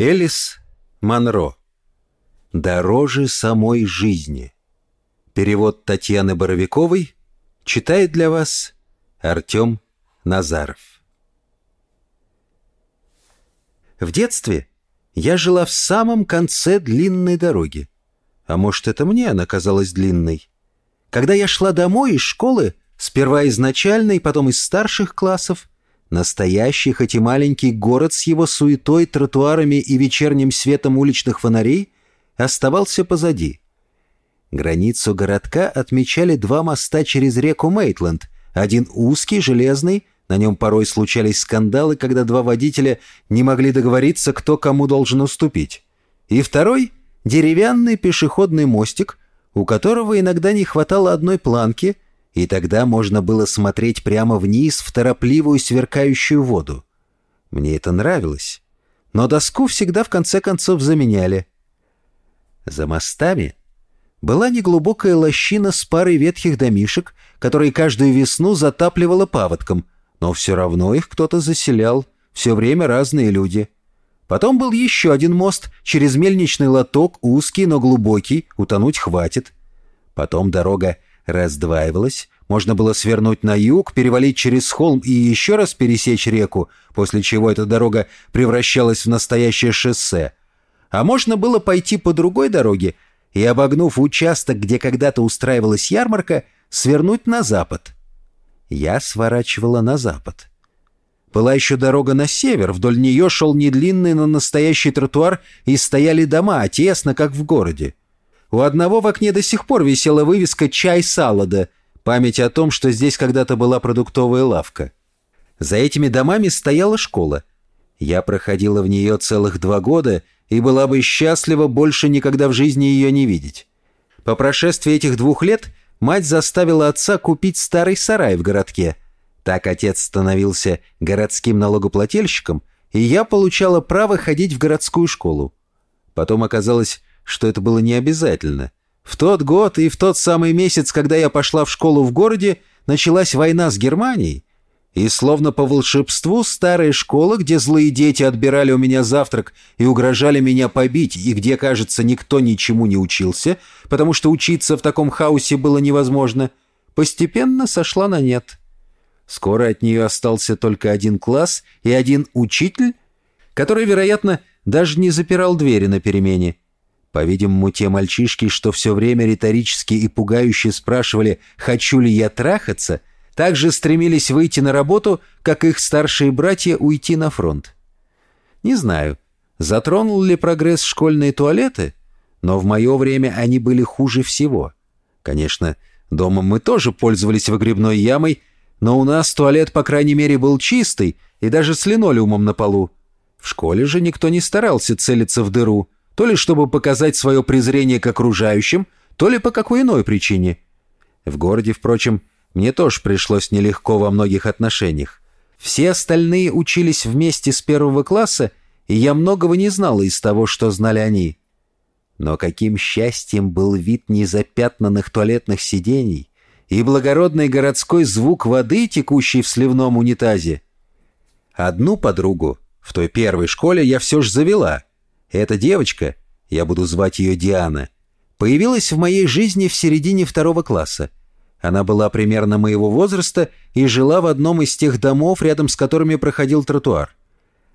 Элис Монро. «Дороже самой жизни». Перевод Татьяны Боровиковой читает для вас Артем Назаров. В детстве я жила в самом конце длинной дороги. А может, это мне она казалась длинной. Когда я шла домой из школы, сперва из начальной, потом из старших классов, Настоящий, хоть и маленький город с его суетой, тротуарами и вечерним светом уличных фонарей оставался позади. Границу городка отмечали два моста через реку Мейтленд. Один узкий, железный, на нем порой случались скандалы, когда два водителя не могли договориться, кто кому должен уступить. И второй — деревянный пешеходный мостик, у которого иногда не хватало одной планки — и тогда можно было смотреть прямо вниз в торопливую сверкающую воду. Мне это нравилось, но доску всегда в конце концов заменяли. За мостами была неглубокая лощина с парой ветхих домишек, которые каждую весну затапливала паводком, но все равно их кто-то заселял, все время разные люди. Потом был еще один мост через мельничный лоток, узкий, но глубокий, утонуть хватит. Потом дорога раздваивалась, можно было свернуть на юг, перевалить через холм и еще раз пересечь реку, после чего эта дорога превращалась в настоящее шоссе. А можно было пойти по другой дороге и, обогнув участок, где когда-то устраивалась ярмарка, свернуть на запад. Я сворачивала на запад. Была еще дорога на север, вдоль нее шел недлинный, но настоящий тротуар, и стояли дома, тесно, как в городе. У одного в окне до сих пор висела вывеска «Чай салада», память о том, что здесь когда-то была продуктовая лавка. За этими домами стояла школа. Я проходила в нее целых два года и была бы счастлива больше никогда в жизни ее не видеть. По прошествии этих двух лет мать заставила отца купить старый сарай в городке. Так отец становился городским налогоплательщиком, и я получала право ходить в городскую школу. Потом оказалось, что это было не обязательно. В тот год и в тот самый месяц, когда я пошла в школу в городе, началась война с Германией, и словно по волшебству старая школа, где злые дети отбирали у меня завтрак и угрожали меня побить, и где, кажется, никто ничему не учился, потому что учиться в таком хаосе было невозможно, постепенно сошла на нет. Скоро от нее остался только один класс и один учитель, который, вероятно, даже не запирал двери на перемене. По-видимому, те мальчишки, что все время риторически и пугающе спрашивали «хочу ли я трахаться», также стремились выйти на работу, как их старшие братья уйти на фронт. Не знаю, затронул ли прогресс школьные туалеты, но в мое время они были хуже всего. Конечно, дома мы тоже пользовались выгребной ямой, но у нас туалет, по крайней мере, был чистый и даже с линолеумом на полу. В школе же никто не старался целиться в дыру – то ли чтобы показать свое презрение к окружающим, то ли по какой иной причине. В городе, впрочем, мне тоже пришлось нелегко во многих отношениях. Все остальные учились вместе с первого класса, и я многого не знала из того, что знали они. Но каким счастьем был вид незапятнанных туалетных сидений и благородный городской звук воды, текущей в сливном унитазе. Одну подругу в той первой школе я все же завела — эта девочка, я буду звать ее Диана, появилась в моей жизни в середине второго класса. Она была примерно моего возраста и жила в одном из тех домов, рядом с которыми проходил тротуар.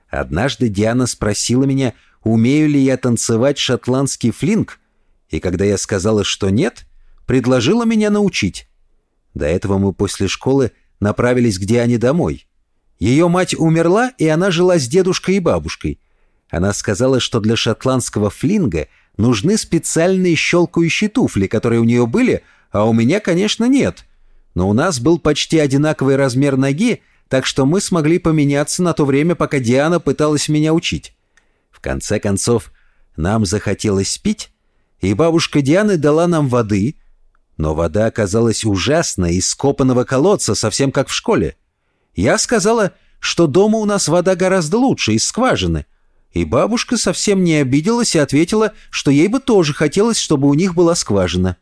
Однажды Диана спросила меня, умею ли я танцевать шотландский флинг, и когда я сказала, что нет, предложила меня научить. До этого мы после школы направились к Диане домой. Ее мать умерла, и она жила с дедушкой и бабушкой. Она сказала, что для шотландского флинга нужны специальные щелкающие туфли, которые у нее были, а у меня, конечно, нет. Но у нас был почти одинаковый размер ноги, так что мы смогли поменяться на то время, пока Диана пыталась меня учить. В конце концов, нам захотелось пить, и бабушка Дианы дала нам воды, но вода оказалась ужасной, из скопанного колодца, совсем как в школе. Я сказала, что дома у нас вода гораздо лучше, из скважины, и бабушка совсем не обиделась и ответила, что ей бы тоже хотелось, чтобы у них была скважина.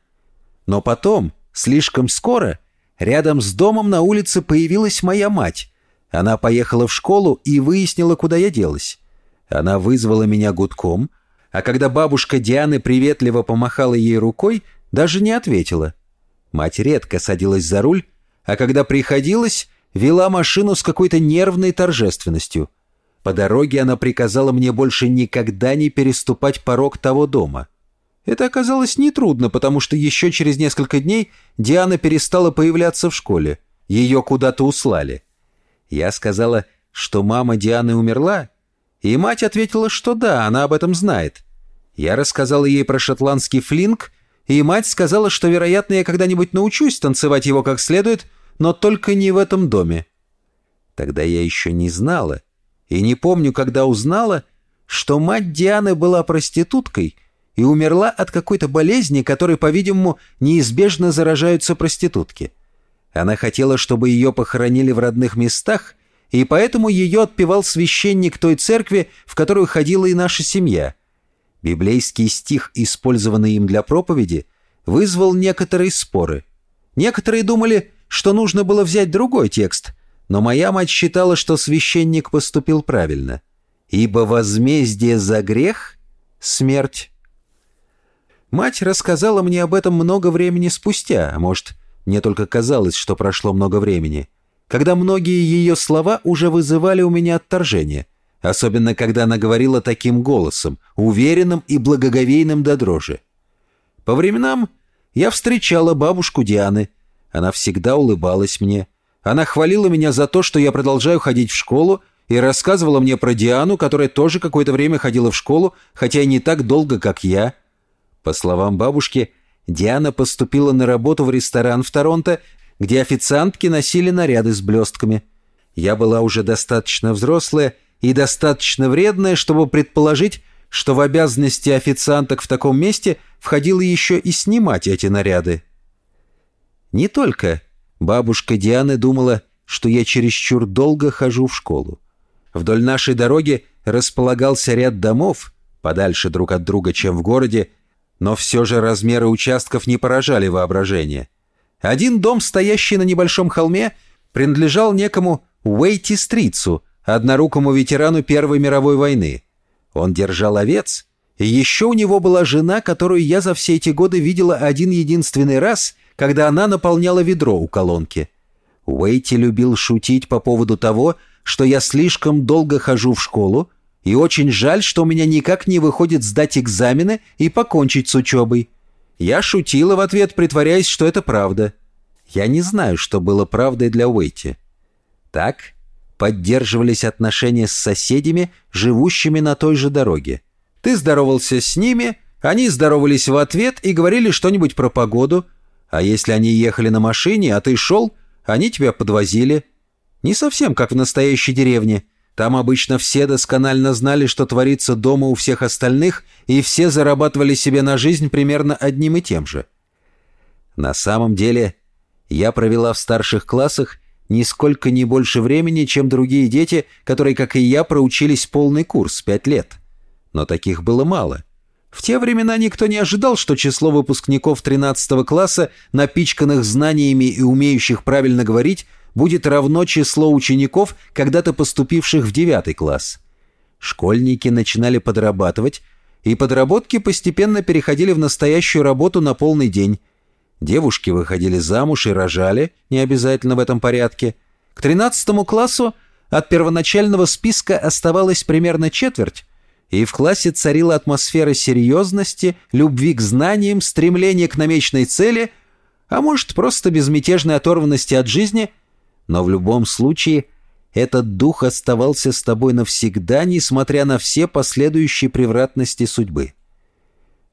Но потом, слишком скоро, рядом с домом на улице появилась моя мать. Она поехала в школу и выяснила, куда я делась. Она вызвала меня гудком, а когда бабушка Дианы приветливо помахала ей рукой, даже не ответила. Мать редко садилась за руль, а когда приходилось, вела машину с какой-то нервной торжественностью. По дороге она приказала мне больше никогда не переступать порог того дома. Это оказалось нетрудно, потому что еще через несколько дней Диана перестала появляться в школе. Ее куда-то услали. Я сказала, что мама Дианы умерла, и мать ответила, что да, она об этом знает. Я рассказала ей про шотландский флинг, и мать сказала, что, вероятно, я когда-нибудь научусь танцевать его как следует, но только не в этом доме. Тогда я еще не знала, и не помню, когда узнала, что мать Дианы была проституткой и умерла от какой-то болезни, которой, по-видимому, неизбежно заражаются проститутки. Она хотела, чтобы ее похоронили в родных местах, и поэтому ее отпевал священник той церкви, в которую ходила и наша семья. Библейский стих, использованный им для проповеди, вызвал некоторые споры. Некоторые думали, что нужно было взять другой текст, но моя мать считала, что священник поступил правильно. «Ибо возмездие за грех — смерть». Мать рассказала мне об этом много времени спустя, а может, мне только казалось, что прошло много времени — когда многие ее слова уже вызывали у меня отторжение, особенно когда она говорила таким голосом, уверенным и благоговейным до дрожи. По временам я встречала бабушку Дианы. Она всегда улыбалась мне. Она хвалила меня за то, что я продолжаю ходить в школу, и рассказывала мне про Диану, которая тоже какое-то время ходила в школу, хотя и не так долго, как я. По словам бабушки, Диана поступила на работу в ресторан в Торонто, где официантки носили наряды с блестками. Я была уже достаточно взрослая и достаточно вредная, чтобы предположить, что в обязанности официанток в таком месте входило еще и снимать эти наряды. Не только бабушка Дианы думала, что я чересчур долго хожу в школу. Вдоль нашей дороги располагался ряд домов, подальше друг от друга, чем в городе, но все же размеры участков не поражали воображение. Один дом, стоящий на небольшом холме, принадлежал некому Уэйти Стрицу, однорукому ветерану Первой мировой войны. Он держал овец, и еще у него была жена, которую я за все эти годы видела один единственный раз, когда она наполняла ведро у колонки. Уэйти любил шутить по поводу того, что я слишком долго хожу в школу, и очень жаль, что у меня никак не выходит сдать экзамены и покончить с учебой. Я шутила в ответ, притворяясь, что это правда. Я не знаю, что было правдой для Уэйти. Так поддерживались отношения с соседями, живущими на той же дороге. Ты здоровался с ними, они здоровались в ответ и говорили что-нибудь про погоду, а если они ехали на машине, а ты шел, они тебя подвозили. Не совсем как в настоящей деревне. Там обычно все досконально знали, что творится дома у всех остальных, и все зарабатывали себе на жизнь примерно одним и тем же. На самом деле, я провела в старших классах нисколько не больше времени, чем другие дети, которые, как и я, проучились полный курс, пять лет. Но таких было мало. В те времена никто не ожидал, что число выпускников 13 класса, напичканных знаниями и умеющих правильно говорить, будет равно число учеников, когда-то поступивших в девятый класс. Школьники начинали подрабатывать, и подработки постепенно переходили в настоящую работу на полный день. Девушки выходили замуж и рожали, не обязательно в этом порядке. К тринадцатому классу от первоначального списка оставалось примерно четверть, и в классе царила атмосфера серьезности, любви к знаниям, стремления к намеченной цели, а может, просто безмятежной оторванности от жизни – но в любом случае этот дух оставался с тобой навсегда, несмотря на все последующие превратности судьбы.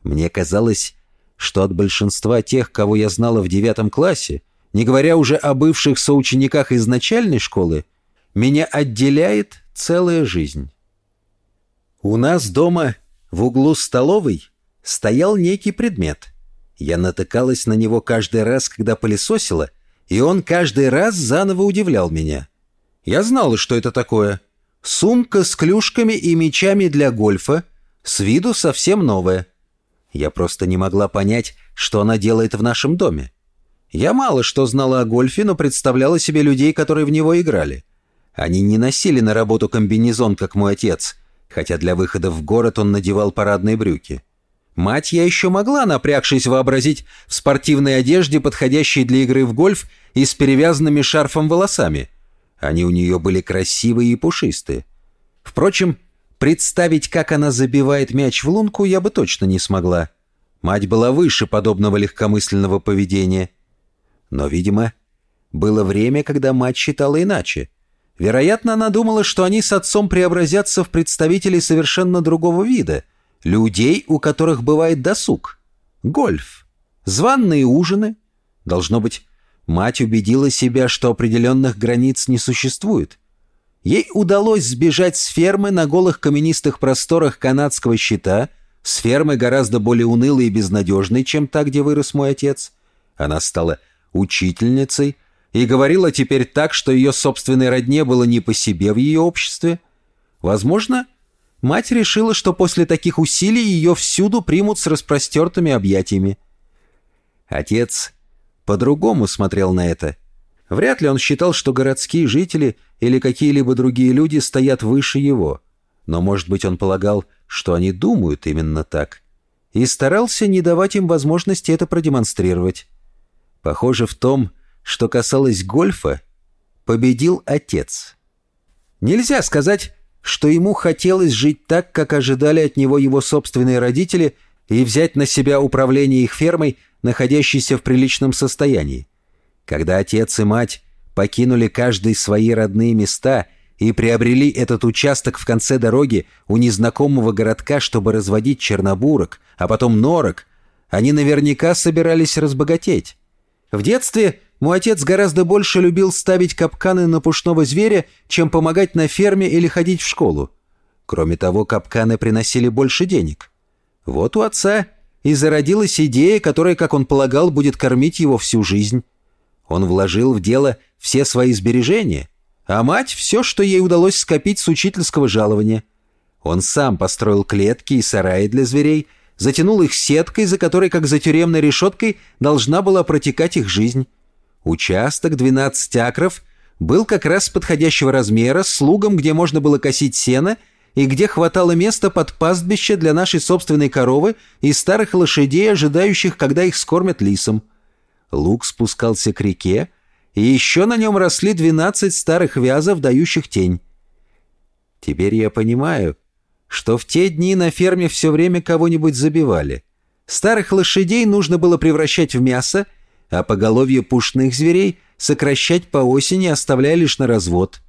Мне казалось, что от большинства тех, кого я знала в девятом классе, не говоря уже о бывших соучениках из начальной школы, меня отделяет целая жизнь. У нас дома в углу столовой стоял некий предмет. Я натыкалась на него каждый раз, когда пылесосила, и он каждый раз заново удивлял меня. Я знала, что это такое. Сумка с клюшками и мечами для гольфа, с виду совсем новая. Я просто не могла понять, что она делает в нашем доме. Я мало что знала о гольфе, но представляла себе людей, которые в него играли. Они не носили на работу комбинезон, как мой отец. Хотя для выхода в город он надевал парадные брюки. Мать я еще могла, напрягшись, вообразить в спортивной одежде, подходящей для игры в гольф и с перевязанными шарфом волосами. Они у нее были красивые и пушистые. Впрочем, представить, как она забивает мяч в лунку, я бы точно не смогла. Мать была выше подобного легкомысленного поведения. Но, видимо, было время, когда мать считала иначе. Вероятно, она думала, что они с отцом преобразятся в представителей совершенно другого вида, людей, у которых бывает досуг, гольф, званные ужины. Должно быть, мать убедила себя, что определенных границ не существует. Ей удалось сбежать с фермы на голых каменистых просторах канадского щита, с фермы гораздо более унылой и безнадежной, чем та, где вырос мой отец. Она стала учительницей, и говорила теперь так, что ее собственной родне было не по себе в ее обществе. Возможно, мать решила, что после таких усилий ее всюду примут с распростертыми объятиями. Отец по-другому смотрел на это. Вряд ли он считал, что городские жители или какие-либо другие люди стоят выше его. Но, может быть, он полагал, что они думают именно так. И старался не давать им возможности это продемонстрировать. Похоже, в том, что касалось гольфа, победил отец. Нельзя сказать, что ему хотелось жить так, как ожидали от него его собственные родители, и взять на себя управление их фермой, находящейся в приличном состоянии. Когда отец и мать покинули каждый свои родные места и приобрели этот участок в конце дороги у незнакомого городка, чтобы разводить чернобурок, а потом норок, они наверняка собирались разбогатеть. В детстве мой отец гораздо больше любил ставить капканы на пушного зверя, чем помогать на ферме или ходить в школу. Кроме того, капканы приносили больше денег. Вот у отца и зародилась идея, которая, как он полагал, будет кормить его всю жизнь. Он вложил в дело все свои сбережения, а мать — все, что ей удалось скопить с учительского жалования. Он сам построил клетки и сараи для зверей, затянул их сеткой, за которой, как за тюремной решеткой, должна была протекать их жизнь. Участок 12 акров был как раз подходящего размера, с лугом, где можно было косить сено, и где хватало места под пастбище для нашей собственной коровы и старых лошадей, ожидающих, когда их скормят лисом. Луг спускался к реке, и еще на нем росли 12 старых вязов, дающих тень. Теперь я понимаю, что в те дни на ферме все время кого-нибудь забивали. Старых лошадей нужно было превращать в мясо, а поголовье пушных зверей сокращать по осени, оставляя лишь на развод.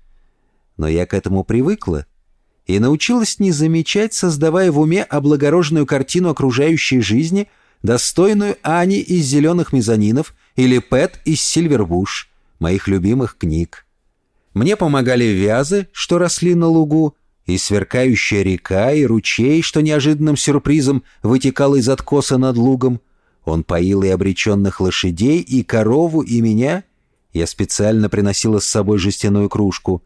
Но я к этому привыкла и научилась не замечать, создавая в уме облагороженную картину окружающей жизни, достойную Ани из «Зеленых мезонинов» или Пэт из «Сильвербуш», моих любимых книг. Мне помогали вязы, что росли на лугу, и сверкающая река, и ручей, что неожиданным сюрпризом вытекал из откоса над лугом — он поил и обреченных лошадей, и корову, и меня. Я специально приносила с собой жестяную кружку.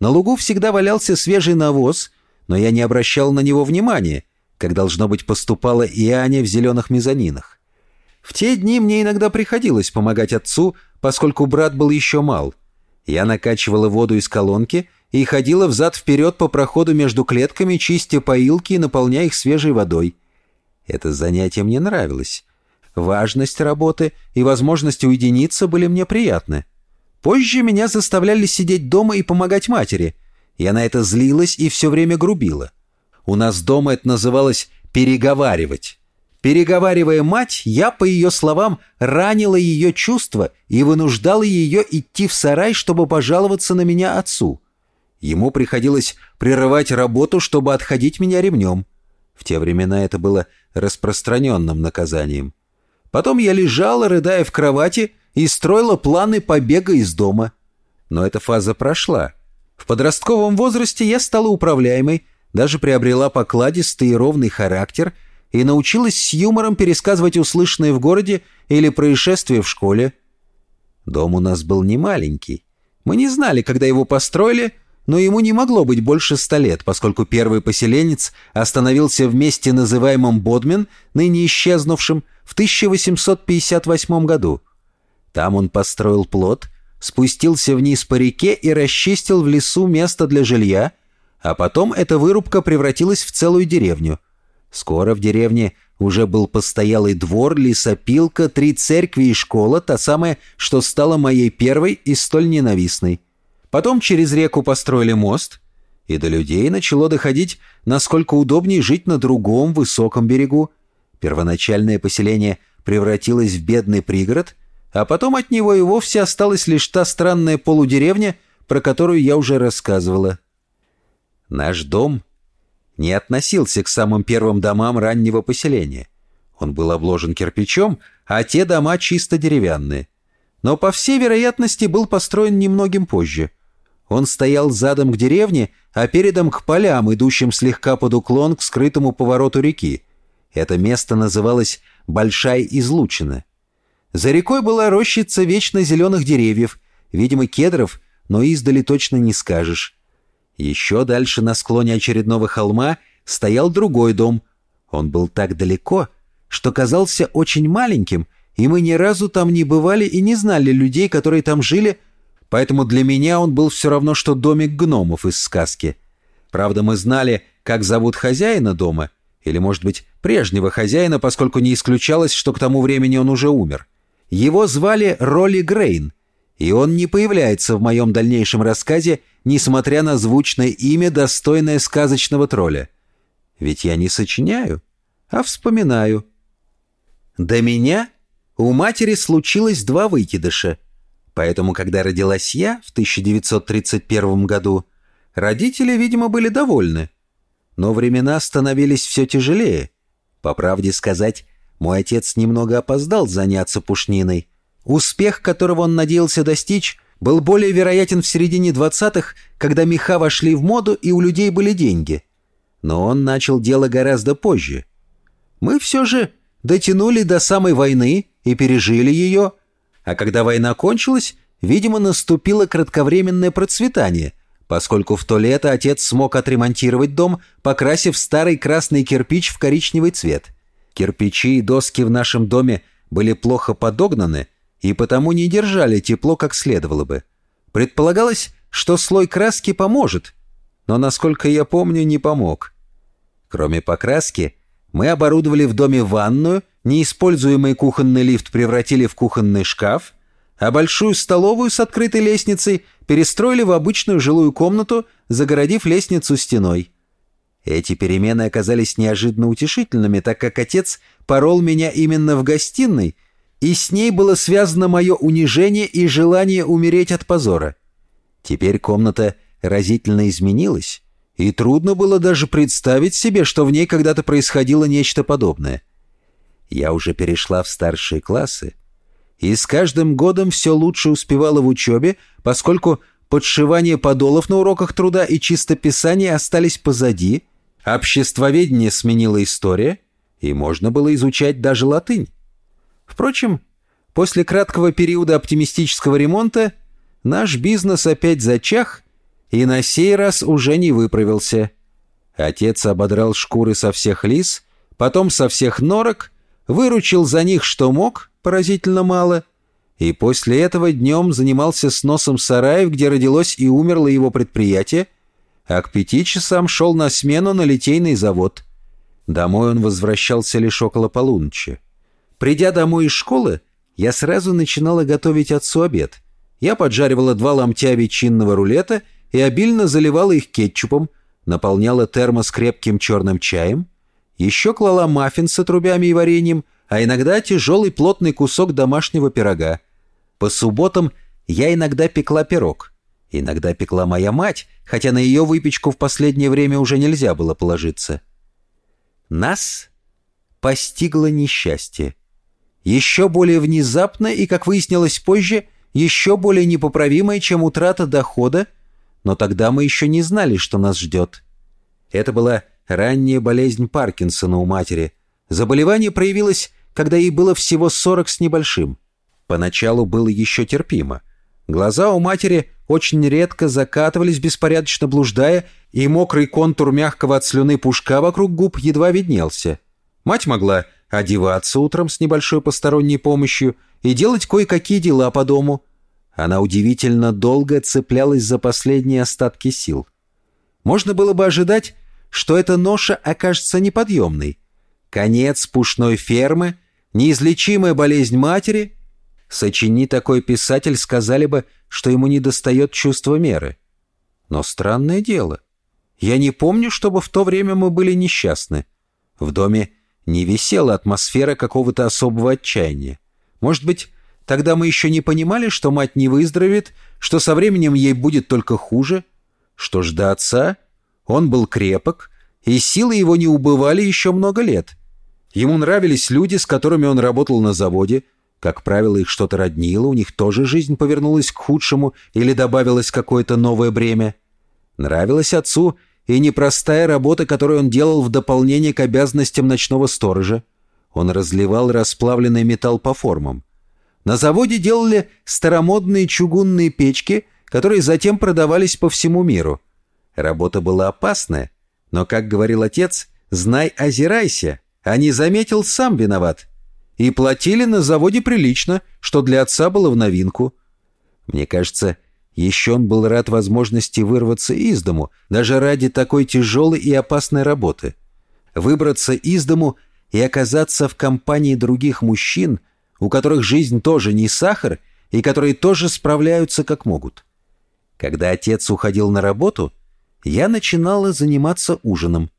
На лугу всегда валялся свежий навоз, но я не обращал на него внимания, как, должно быть, поступала и Аня в зеленых мезонинах. В те дни мне иногда приходилось помогать отцу, поскольку брат был еще мал. Я накачивала воду из колонки и ходила взад-вперед по проходу между клетками, чистя поилки и наполняя их свежей водой. Это занятие мне нравилось. Важность работы и возможность уединиться были мне приятны. Позже меня заставляли сидеть дома и помогать матери. Я на это злилась и все время грубила. У нас дома это называлось «переговаривать». Переговаривая мать, я, по ее словам, ранила ее чувства и вынуждала ее идти в сарай, чтобы пожаловаться на меня отцу. Ему приходилось прерывать работу, чтобы отходить меня ремнем. В те времена это было распространенным наказанием. Потом я лежала, рыдая в кровати, и строила планы побега из дома. Но эта фаза прошла. В подростковом возрасте я стала управляемой, даже приобрела покладистый и ровный характер и научилась с юмором пересказывать услышанные в городе или происшествия в школе. Дом у нас был не маленький. Мы не знали, когда его построили, но ему не могло быть больше ста лет, поскольку первый поселенец остановился в месте, называемом Бодмен, ныне исчезнувшим, в 1858 году. Там он построил плот, спустился вниз по реке и расчистил в лесу место для жилья, А потом эта вырубка превратилась в целую деревню. Скоро в деревне уже был постоялый двор, лесопилка, три церкви и школа, та самая, что стала моей первой и столь ненавистной. Потом через реку построили мост, и до людей начало доходить, насколько удобнее жить на другом высоком берегу. Первоначальное поселение превратилось в бедный пригород, а потом от него и вовсе осталась лишь та странная полудеревня, про которую я уже рассказывала. Наш дом не относился к самым первым домам раннего поселения. Он был обложен кирпичом, а те дома чисто деревянные. Но, по всей вероятности, был построен немногим позже. Он стоял задом к деревне, а передом к полям, идущим слегка под уклон к скрытому повороту реки. Это место называлось Большая Излучина. За рекой была рощица вечно зеленых деревьев, видимо, кедров, но издали точно не скажешь. Еще дальше на склоне очередного холма стоял другой дом. Он был так далеко, что казался очень маленьким, и мы ни разу там не бывали и не знали людей, которые там жили, поэтому для меня он был все равно, что домик гномов из сказки. Правда, мы знали, как зовут хозяина дома, или, может быть, прежнего хозяина, поскольку не исключалось, что к тому времени он уже умер. Его звали Ролли Грейн, и он не появляется в моем дальнейшем рассказе, несмотря на звучное имя, достойное сказочного тролля. Ведь я не сочиняю, а вспоминаю. До меня у матери случилось два выкидыша, поэтому, когда родилась я в 1931 году, родители, видимо, были довольны. Но времена становились все тяжелее. По правде сказать, мой отец немного опоздал заняться пушниной. Успех, которого он надеялся достичь, был более вероятен в середине 20-х, когда меха вошли в моду и у людей были деньги. Но он начал дело гораздо позже. Мы все же дотянули до самой войны и пережили ее, а когда война кончилась, видимо, наступило кратковременное процветание, поскольку в то лето отец смог отремонтировать дом, покрасив старый красный кирпич в коричневый цвет. Кирпичи и доски в нашем доме были плохо подогнаны, и потому не держали тепло, как следовало бы. Предполагалось, что слой краски поможет, но, насколько я помню, не помог. Кроме покраски, мы оборудовали в доме ванную, неиспользуемый кухонный лифт превратили в кухонный шкаф, а большую столовую с открытой лестницей перестроили в обычную жилую комнату, загородив лестницу стеной. Эти перемены оказались неожиданно утешительными, так как отец порол меня именно в гостиной — и с ней было связано мое унижение и желание умереть от позора. Теперь комната разительно изменилась, и трудно было даже представить себе, что в ней когда-то происходило нечто подобное. Я уже перешла в старшие классы, и с каждым годом все лучше успевала в учебе, поскольку подшивание подолов на уроках труда и чистописание остались позади, обществоведение сменила история, и можно было изучать даже латынь. Впрочем, после краткого периода оптимистического ремонта наш бизнес опять зачах и на сей раз уже не выправился. Отец ободрал шкуры со всех лис, потом со всех норок, выручил за них что мог, поразительно мало, и после этого днем занимался сносом сараев, где родилось и умерло его предприятие, а к пяти часам шел на смену на литейный завод. Домой он возвращался лишь около полуночи. Придя домой из школы, я сразу начинала готовить отцу обед. Я поджаривала два ломтя ветчинного рулета и обильно заливала их кетчупом, наполняла термос крепким черным чаем, еще клала маффин с отрубями и вареньем, а иногда тяжелый плотный кусок домашнего пирога. По субботам я иногда пекла пирог. Иногда пекла моя мать, хотя на ее выпечку в последнее время уже нельзя было положиться. Нас постигло несчастье еще более внезапно и, как выяснилось позже, еще более непоправимое, чем утрата дохода, но тогда мы еще не знали, что нас ждет. Это была ранняя болезнь Паркинсона у матери. Заболевание проявилось, когда ей было всего 40 с небольшим. Поначалу было еще терпимо. Глаза у матери очень редко закатывались, беспорядочно блуждая, и мокрый контур мягкого от слюны пушка вокруг губ едва виднелся. Мать могла одеваться утром с небольшой посторонней помощью и делать кое-какие дела по дому. Она удивительно долго цеплялась за последние остатки сил. Можно было бы ожидать, что эта ноша окажется неподъемной. Конец пушной фермы, неизлечимая болезнь матери. Сочини такой писатель, сказали бы, что ему недостает чувства меры. Но странное дело. Я не помню, чтобы в то время мы были несчастны. В доме не висела атмосфера какого-то особого отчаяния. Может быть, тогда мы еще не понимали, что мать не выздоровеет, что со временем ей будет только хуже? Что ж до отца? Он был крепок, и силы его не убывали еще много лет. Ему нравились люди, с которыми он работал на заводе. Как правило, их что-то роднило, у них тоже жизнь повернулась к худшему или добавилось какое-то новое бремя. Нравилось отцу и непростая работа, которую он делал в дополнение к обязанностям ночного сторожа. Он разливал расплавленный металл по формам. На заводе делали старомодные чугунные печки, которые затем продавались по всему миру. Работа была опасная, но, как говорил отец, «знай, озирайся», а не заметил, сам виноват. И платили на заводе прилично, что для отца было в новинку. Мне кажется, еще он был рад возможности вырваться из дому, даже ради такой тяжелой и опасной работы. Выбраться из дому и оказаться в компании других мужчин, у которых жизнь тоже не сахар и которые тоже справляются как могут. Когда отец уходил на работу, я начинала заниматься ужином.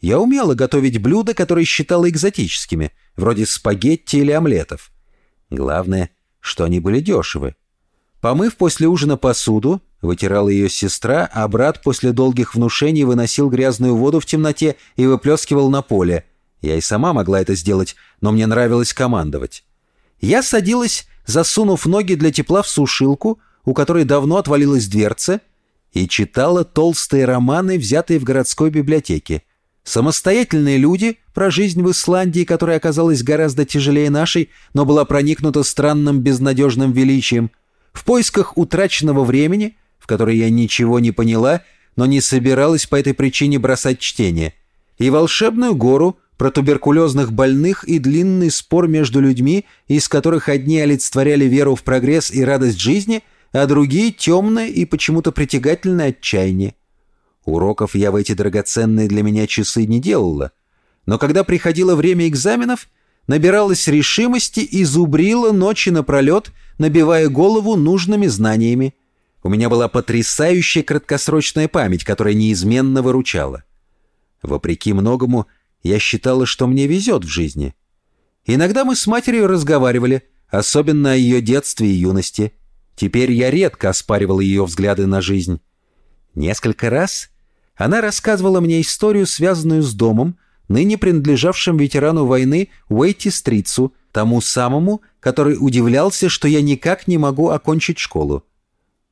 Я умела готовить блюда, которые считала экзотическими, вроде спагетти или омлетов. Главное, что они были дешевы. Помыв после ужина посуду, вытирала ее сестра, а брат после долгих внушений выносил грязную воду в темноте и выплескивал на поле. Я и сама могла это сделать, но мне нравилось командовать. Я садилась, засунув ноги для тепла в сушилку, у которой давно отвалилась дверца, и читала толстые романы, взятые в городской библиотеке. Самостоятельные люди про жизнь в Исландии, которая оказалась гораздо тяжелее нашей, но была проникнута странным безнадежным величием. В поисках утраченного времени, в которой я ничего не поняла, но не собиралась по этой причине бросать чтение. И волшебную гору про туберкулезных больных и длинный спор между людьми, из которых одни олицетворяли веру в прогресс и радость жизни, а другие — темное и почему-то притягательное отчаяние. Уроков я в эти драгоценные для меня часы не делала. Но когда приходило время экзаменов, набиралась решимости и зубрила ночи напролет, набивая голову нужными знаниями. У меня была потрясающая краткосрочная память, которая неизменно выручала. Вопреки многому, я считала, что мне везет в жизни. Иногда мы с матерью разговаривали, особенно о ее детстве и юности. Теперь я редко оспаривал ее взгляды на жизнь. Несколько раз она рассказывала мне историю, связанную с домом, ныне принадлежавшим ветерану войны Уэйти Стрицу, тому самому, который удивлялся, что я никак не могу окончить школу.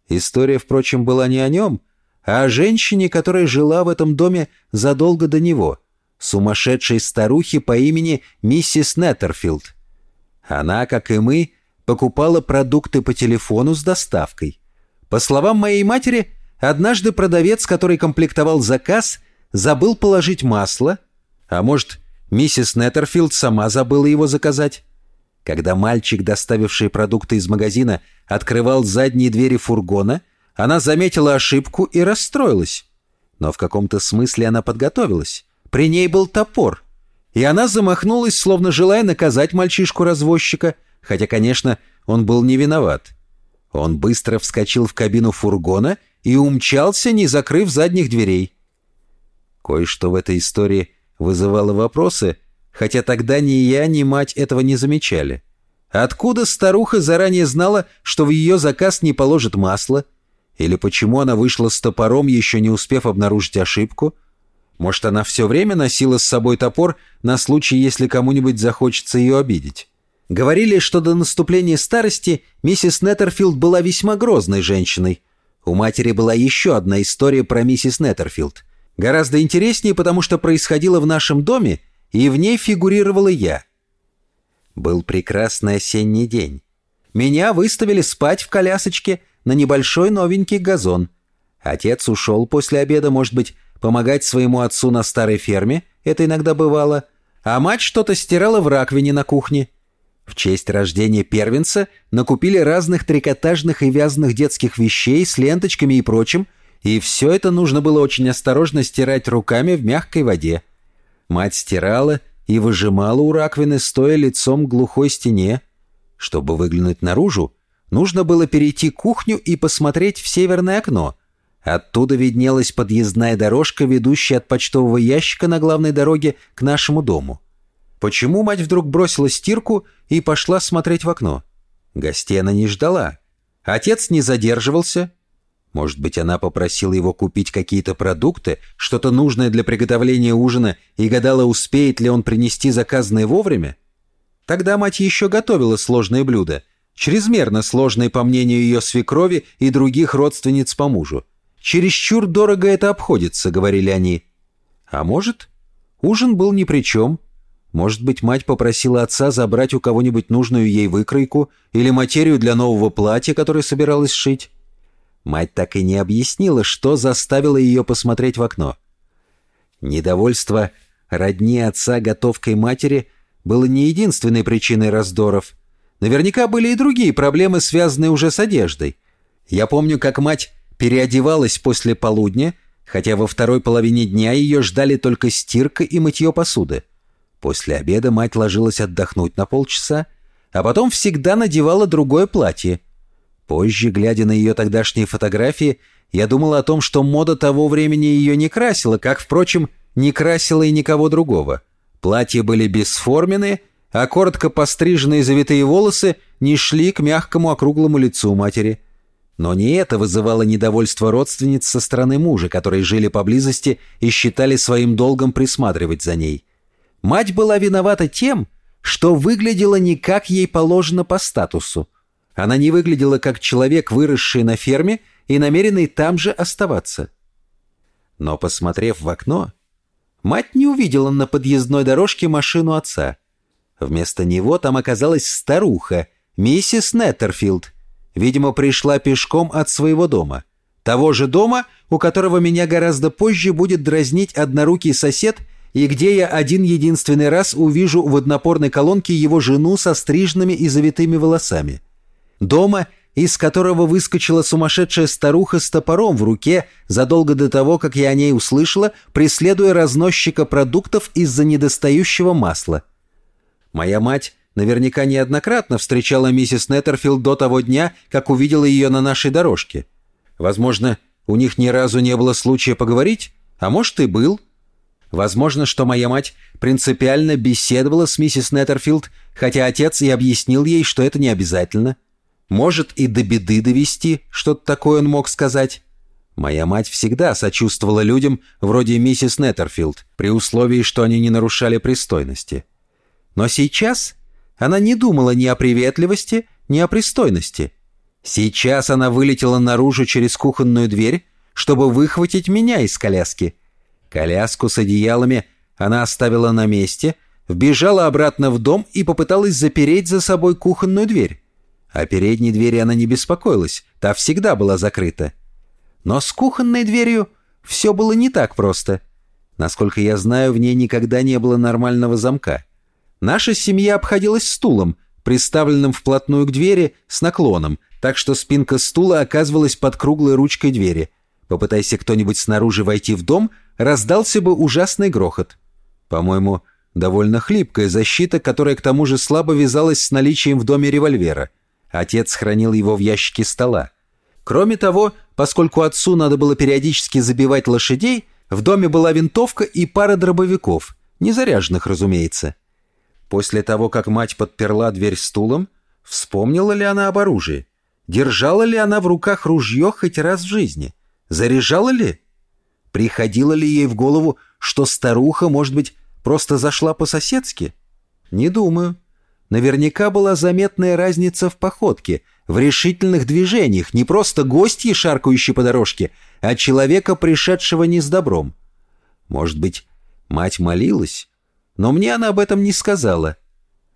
История, впрочем, была не о нем, а о женщине, которая жила в этом доме задолго до него, сумасшедшей старухе по имени миссис Неттерфилд. Она, как и мы, покупала продукты по телефону с доставкой. По словам моей матери, Однажды продавец, который комплектовал заказ, забыл положить масло, а может, миссис Неттерфилд сама забыла его заказать. Когда мальчик, доставивший продукты из магазина, открывал задние двери фургона, она заметила ошибку и расстроилась. Но в каком-то смысле она подготовилась. При ней был топор. И она замахнулась, словно желая наказать мальчишку-развозчика, хотя, конечно, он был не виноват. Он быстро вскочил в кабину фургона и умчался, не закрыв задних дверей. Кое-что в этой истории вызывало вопросы, хотя тогда ни я, ни мать этого не замечали. Откуда старуха заранее знала, что в ее заказ не положит масло? Или почему она вышла с топором, еще не успев обнаружить ошибку? Может, она все время носила с собой топор на случай, если кому-нибудь захочется ее обидеть? Говорили, что до наступления старости миссис Неттерфилд была весьма грозной женщиной. У матери была еще одна история про миссис Неттерфилд. Гораздо интереснее, потому что происходило в нашем доме, и в ней фигурировала я. Был прекрасный осенний день. Меня выставили спать в колясочке на небольшой новенький газон. Отец ушел после обеда, может быть, помогать своему отцу на старой ферме, это иногда бывало, а мать что-то стирала в раковине на кухне – в честь рождения первенца накупили разных трикотажных и вязаных детских вещей с ленточками и прочим, и все это нужно было очень осторожно стирать руками в мягкой воде. Мать стирала и выжимала у раковины, стоя лицом к глухой стене. Чтобы выглянуть наружу, нужно было перейти кухню и посмотреть в северное окно. Оттуда виднелась подъездная дорожка, ведущая от почтового ящика на главной дороге к нашему дому. Почему мать вдруг бросила стирку и пошла смотреть в окно? Гостей она не ждала. Отец не задерживался, может быть, она попросила его купить какие-то продукты, что-то нужное для приготовления ужина, и гадала, успеет ли он принести заказанное вовремя? Тогда мать еще готовила сложные блюда, чрезмерно сложные по мнению ее свекрови и других родственниц по мужу. «Чересчур дорого это обходится», — говорили они. А может, ужин был ни при чем. Может быть, мать попросила отца забрать у кого-нибудь нужную ей выкройку или материю для нового платья, которое собиралась шить. Мать так и не объяснила, что заставило ее посмотреть в окно. Недовольство родни отца готовкой матери было не единственной причиной раздоров. Наверняка были и другие проблемы, связанные уже с одеждой. Я помню, как мать переодевалась после полудня, хотя во второй половине дня ее ждали только стирка и мытье посуды. После обеда мать ложилась отдохнуть на полчаса, а потом всегда надевала другое платье — Позже, глядя на ее тогдашние фотографии, я думал о том, что мода того времени ее не красила, как, впрочем, не красила и никого другого. Платья были бесформенные, а коротко постриженные завитые волосы не шли к мягкому округлому лицу матери. Но не это вызывало недовольство родственниц со стороны мужа, которые жили поблизости и считали своим долгом присматривать за ней. Мать была виновата тем, что выглядела не как ей положено по статусу. Она не выглядела как человек, выросший на ферме и намеренный там же оставаться. Но, посмотрев в окно, мать не увидела на подъездной дорожке машину отца. Вместо него там оказалась старуха, миссис Неттерфилд. Видимо, пришла пешком от своего дома. Того же дома, у которого меня гораздо позже будет дразнить однорукий сосед и где я один единственный раз увижу в однопорной колонке его жену со стрижными и завитыми волосами. Дома, из которого выскочила сумасшедшая старуха с топором в руке задолго до того, как я о ней услышала, преследуя разносчика продуктов из-за недостающего масла. Моя мать наверняка неоднократно встречала миссис Неттерфилд до того дня, как увидела ее на нашей дорожке. Возможно, у них ни разу не было случая поговорить, а может и был. Возможно, что моя мать принципиально беседовала с миссис Неттерфилд, хотя отец и объяснил ей, что это не обязательно. Может и до беды довести, что-то такое он мог сказать. Моя мать всегда сочувствовала людям вроде миссис Неттерфилд, при условии, что они не нарушали пристойности. Но сейчас она не думала ни о приветливости, ни о пристойности. Сейчас она вылетела наружу через кухонную дверь, чтобы выхватить меня из коляски. Коляску с одеялами она оставила на месте, вбежала обратно в дом и попыталась запереть за собой кухонную дверь. О передней двери она не беспокоилась, та всегда была закрыта. Но с кухонной дверью все было не так просто. Насколько я знаю, в ней никогда не было нормального замка. Наша семья обходилась стулом, приставленным вплотную к двери с наклоном, так что спинка стула оказывалась под круглой ручкой двери. Попытайся кто-нибудь снаружи войти в дом, раздался бы ужасный грохот. По-моему, довольно хлипкая защита, которая к тому же слабо вязалась с наличием в доме револьвера. Отец хранил его в ящике стола. Кроме того, поскольку отцу надо было периодически забивать лошадей, в доме была винтовка и пара дробовиков, незаряженных, разумеется. После того, как мать подперла дверь стулом, вспомнила ли она об оружии? Держала ли она в руках ружье хоть раз в жизни? Заряжала ли? Приходило ли ей в голову, что старуха, может быть, просто зашла по-соседски? Не думаю. Наверняка была заметная разница в походке, в решительных движениях, не просто гостьи, шаркающие по дорожке, а человека, пришедшего не с добром. Может быть, мать молилась? Но мне она об этом не сказала.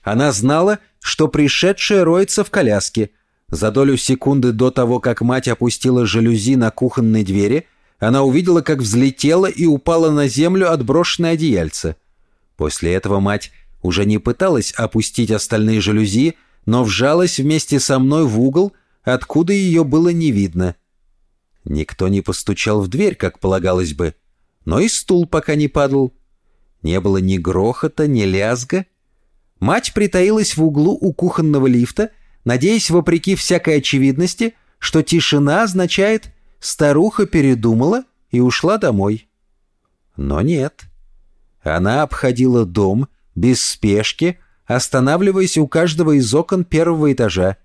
Она знала, что пришедшая роется в коляске. За долю секунды до того, как мать опустила жалюзи на кухонной двери, она увидела, как взлетела и упала на землю отброшенное одеяльце. После этого мать уже не пыталась опустить остальные жалюзи, но вжалась вместе со мной в угол, откуда ее было не видно. Никто не постучал в дверь, как полагалось бы, но и стул пока не падал. Не было ни грохота, ни лязга. Мать притаилась в углу у кухонного лифта, надеясь, вопреки всякой очевидности, что тишина означает «старуха передумала и ушла домой». Но нет. Она обходила дом без спешки, останавливаясь у каждого из окон первого этажа.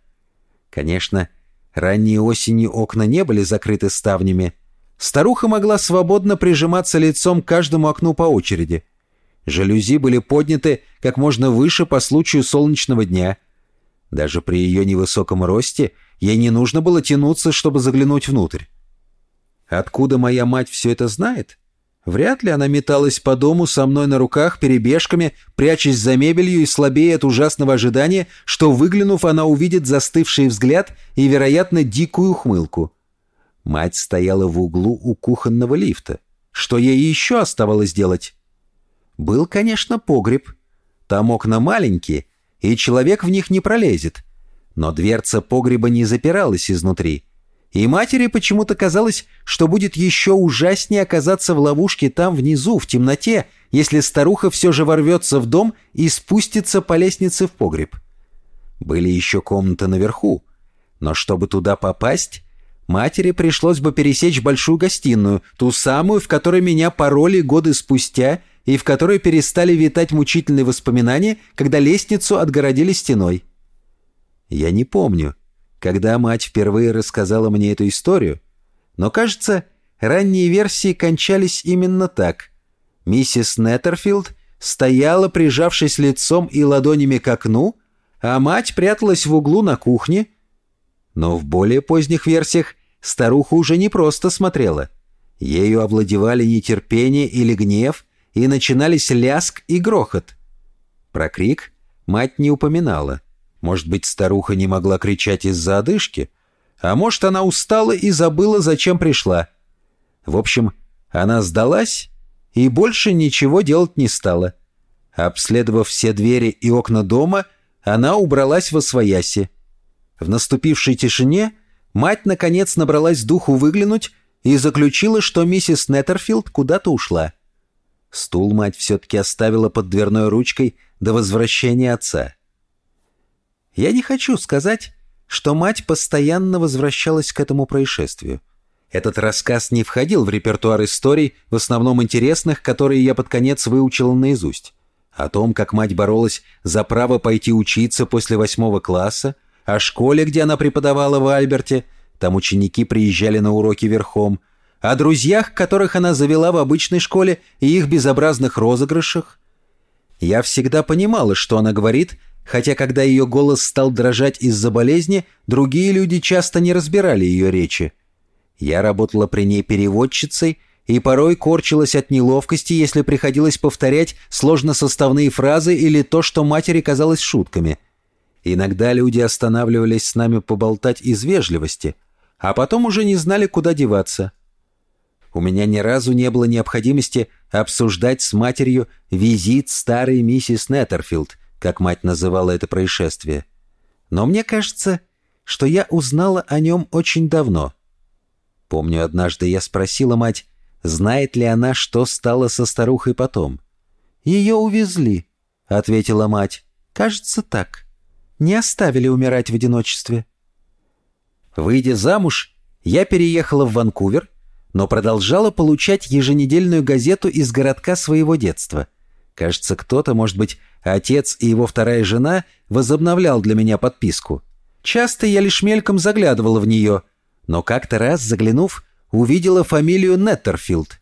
Конечно, ранней осенью окна не были закрыты ставнями. Старуха могла свободно прижиматься лицом к каждому окну по очереди. Жалюзи были подняты как можно выше по случаю солнечного дня. Даже при ее невысоком росте ей не нужно было тянуться, чтобы заглянуть внутрь. Откуда моя мать все это знает? Вряд ли она металась по дому со мной на руках перебежками, прячась за мебелью и слабее от ужасного ожидания, что, выглянув, она увидит застывший взгляд и, вероятно, дикую ухмылку. Мать стояла в углу у кухонного лифта. Что ей еще оставалось делать? Был, конечно, погреб. Там окна маленькие, и человек в них не пролезет. Но дверца погреба не запиралась изнутри. И матери почему-то казалось, что будет еще ужаснее оказаться в ловушке там внизу, в темноте, если старуха все же ворвется в дом и спустится по лестнице в погреб. Были еще комнаты наверху, но чтобы туда попасть, матери пришлось бы пересечь большую гостиную, ту самую, в которой меня пороли годы спустя и в которой перестали витать мучительные воспоминания, когда лестницу отгородили стеной. Я не помню, когда мать впервые рассказала мне эту историю, но, кажется, ранние версии кончались именно так. Миссис Неттерфилд стояла, прижавшись лицом и ладонями к окну, а мать пряталась в углу на кухне. Но в более поздних версиях старуха уже не просто смотрела. Ею овладевали нетерпение или гнев, и начинались ляск и грохот. Про крик мать не упоминала. Может быть, старуха не могла кричать из-за одышки, а может, она устала и забыла, зачем пришла. В общем, она сдалась и больше ничего делать не стала. Обследовав все двери и окна дома, она убралась во свояси. В наступившей тишине мать, наконец, набралась духу выглянуть и заключила, что миссис Неттерфилд куда-то ушла. Стул мать все-таки оставила под дверной ручкой до возвращения отца. Я не хочу сказать, что мать постоянно возвращалась к этому происшествию. Этот рассказ не входил в репертуар историй, в основном интересных, которые я под конец выучила наизусть. О том, как мать боролась за право пойти учиться после восьмого класса, о школе, где она преподавала в Альберте, там ученики приезжали на уроки верхом, о друзьях, которых она завела в обычной школе и их безобразных розыгрышах. Я всегда понимала, что она говорит, хотя когда ее голос стал дрожать из-за болезни, другие люди часто не разбирали ее речи. Я работала при ней переводчицей и порой корчилась от неловкости, если приходилось повторять сложносоставные фразы или то, что матери казалось шутками. Иногда люди останавливались с нами поболтать из вежливости, а потом уже не знали, куда деваться. У меня ни разу не было необходимости обсуждать с матерью визит старой миссис Неттерфилд, как мать называла это происшествие. Но мне кажется, что я узнала о нем очень давно. Помню, однажды я спросила мать, знает ли она, что стало со старухой потом. «Ее увезли», — ответила мать. «Кажется, так. Не оставили умирать в одиночестве». Выйдя замуж, я переехала в Ванкувер но продолжала получать еженедельную газету из городка своего детства. Кажется, кто-то, может быть, отец и его вторая жена, возобновлял для меня подписку. Часто я лишь мельком заглядывала в нее, но как-то раз, заглянув, увидела фамилию Неттерфилд.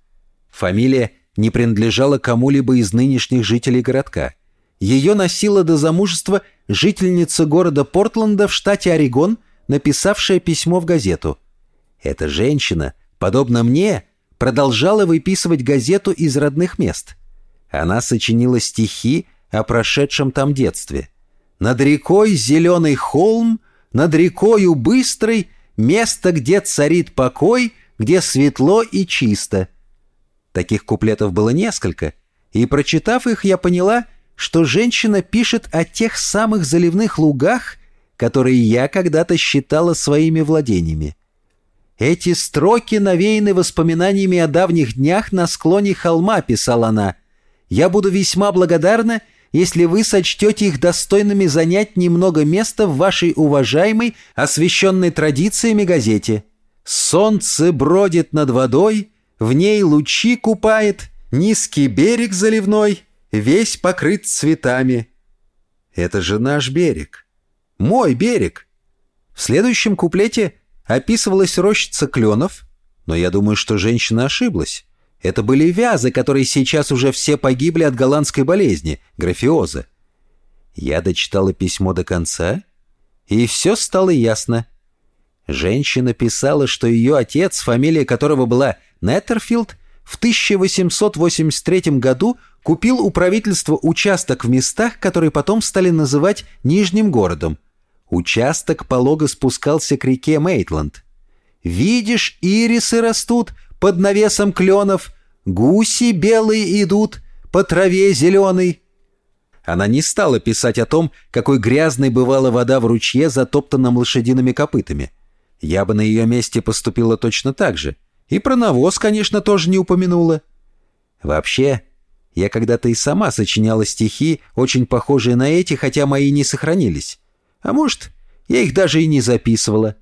Фамилия не принадлежала кому-либо из нынешних жителей городка. Ее носила до замужества жительница города Портленда в штате Орегон, написавшая письмо в газету. Эта женщина – подобно мне, продолжала выписывать газету из родных мест. Она сочинила стихи о прошедшем там детстве. «Над рекой зеленый холм, над рекою быстрый, место, где царит покой, где светло и чисто». Таких куплетов было несколько, и, прочитав их, я поняла, что женщина пишет о тех самых заливных лугах, которые я когда-то считала своими владениями. Эти строки навеяны воспоминаниями о давних днях на склоне холма, писала она. Я буду весьма благодарна, если вы сочтете их достойными занять немного места в вашей уважаемой, освященной традициями газете. Солнце бродит над водой, в ней лучи купает, низкий берег заливной, весь покрыт цветами. Это же наш берег. Мой берег. В следующем куплете описывалась рощица кленов, но я думаю, что женщина ошиблась. Это были вязы, которые сейчас уже все погибли от голландской болезни, графиоза. Я дочитала письмо до конца, и все стало ясно. Женщина писала, что ее отец, фамилия которого была Неттерфилд, в 1883 году купил у правительства участок в местах, которые потом стали называть Нижним городом. Участок полого спускался к реке Мейтланд. «Видишь, ирисы растут под навесом кленов, гуси белые идут по траве зеленой». Она не стала писать о том, какой грязной бывала вода в ручье, затоптанном лошадиными копытами. Я бы на ее месте поступила точно так же. И про навоз, конечно, тоже не упомянула. Вообще, я когда-то и сама сочиняла стихи, очень похожие на эти, хотя мои не сохранились. А может, я их даже и не записывала.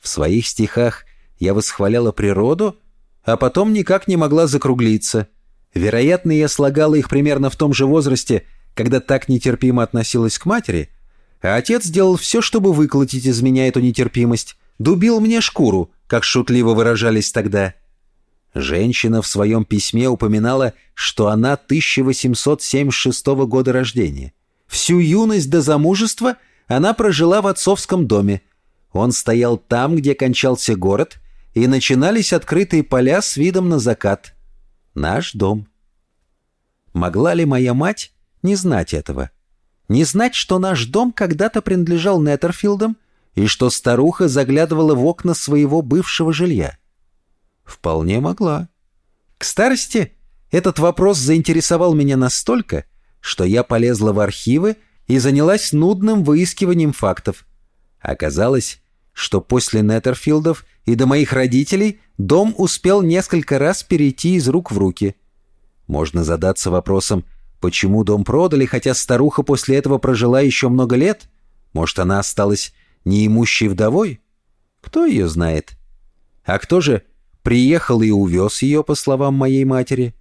В своих стихах я восхваляла природу, а потом никак не могла закруглиться. Вероятно, я слагала их примерно в том же возрасте, когда так нетерпимо относилась к матери, а отец делал все, чтобы выколотить из меня эту нетерпимость, дубил мне шкуру, как шутливо выражались тогда. Женщина в своем письме упоминала, что она 1876 года рождения. Всю юность до замужества она прожила в отцовском доме. Он стоял там, где кончался город, и начинались открытые поля с видом на закат. Наш дом. Могла ли моя мать не знать этого? Не знать, что наш дом когда-то принадлежал Неттерфилдам, и что старуха заглядывала в окна своего бывшего жилья? Вполне могла. К старости этот вопрос заинтересовал меня настолько, что я полезла в архивы и занялась нудным выискиванием фактов. Оказалось, что после Неттерфилдов и до моих родителей дом успел несколько раз перейти из рук в руки. Можно задаться вопросом, почему дом продали, хотя старуха после этого прожила еще много лет? Может, она осталась неимущей вдовой? Кто ее знает? А кто же приехал и увез ее, по словам моей матери?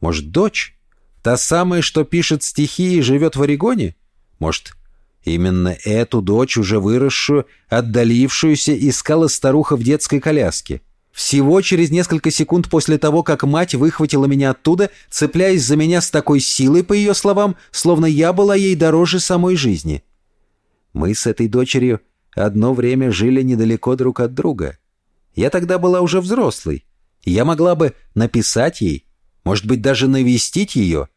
Может, дочь? Та самая, что пишет стихи и живет в Орегоне? Может, именно эту дочь, уже выросшую, отдалившуюся, искала старуха в детской коляске? Всего через несколько секунд после того, как мать выхватила меня оттуда, цепляясь за меня с такой силой, по ее словам, словно я была ей дороже самой жизни. Мы с этой дочерью одно время жили недалеко друг от друга. Я тогда была уже взрослой. Я могла бы написать ей, может быть, даже навестить ее.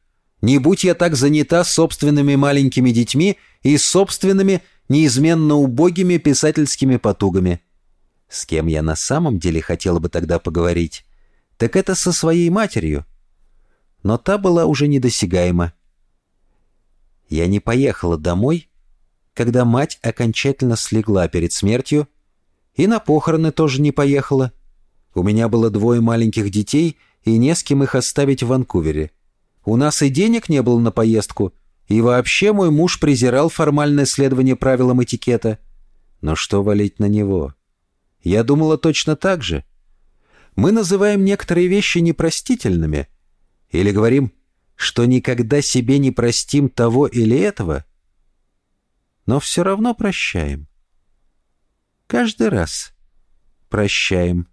Не будь я так занята собственными маленькими детьми и собственными неизменно убогими писательскими потугами. С кем я на самом деле хотела бы тогда поговорить? Так это со своей матерью. Но та была уже недосягаема. Я не поехала домой, когда мать окончательно слегла перед смертью, и на похороны тоже не поехала. У меня было двое маленьких детей, и не с кем их оставить в Ванкувере. У нас и денег не было на поездку, и вообще мой муж презирал формальное следование правилам этикета. Но что валить на него? Я думала точно так же. Мы называем некоторые вещи непростительными. Или говорим, что никогда себе не простим того или этого — но все равно прощаем. Каждый раз прощаем.